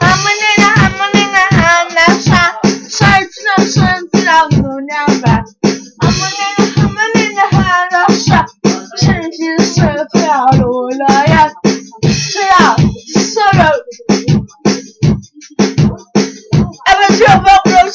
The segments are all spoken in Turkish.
Amanena amanena anlasa Sarpıram sarpıram dönem ben Amanena amanena anlasa Sensiz sarpıram olayan Sıra sarı Evet yok yok yok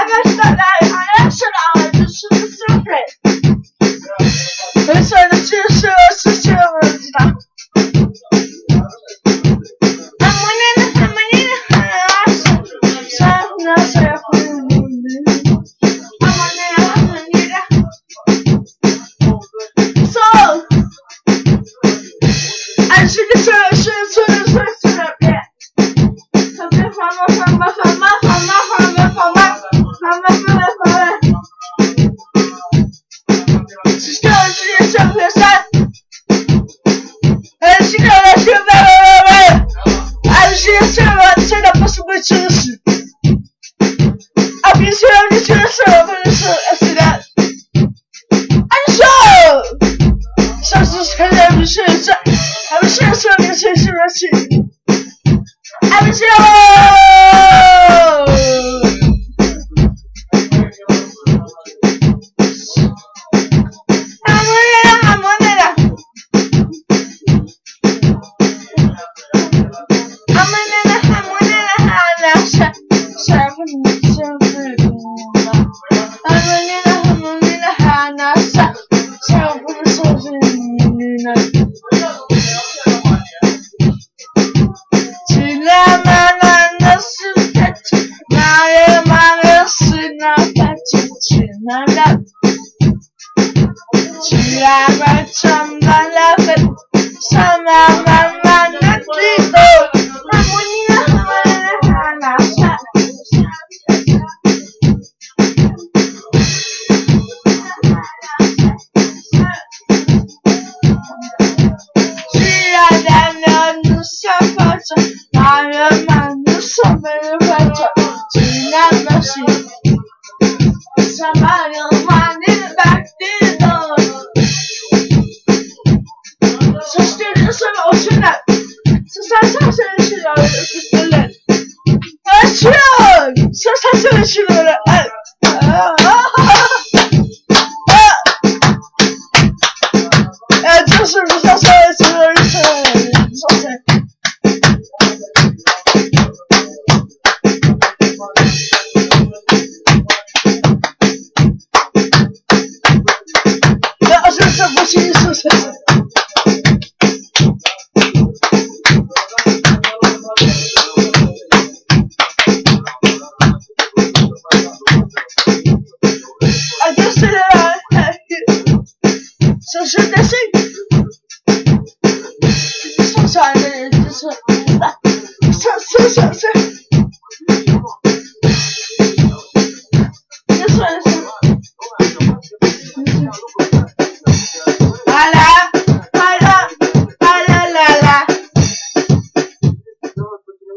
I gotta stop. I am shut out. Stupid. This shit is shit, shit, shit, shit, shit. Should have said, should have said, I'm just gonna throw up and so after that. I'm sure! So I'm just gonna have a show. I'm sure so I'm gonna show you rest I'm sure! Amanera, amanera. Amanera, amanera, amanera. Nerede? Çiğler çamdan laf et. Çamdan ben ben netliyim. Thank you sefer yılmanın baktı doğru. Saçlarını sonra oturlar. Susarsam seni şuralara öpüştürler. Açın! Susarsam seni şuralara. Açın! Açın! Açın! So should they say? Sometimes it's just. So, so, so, so.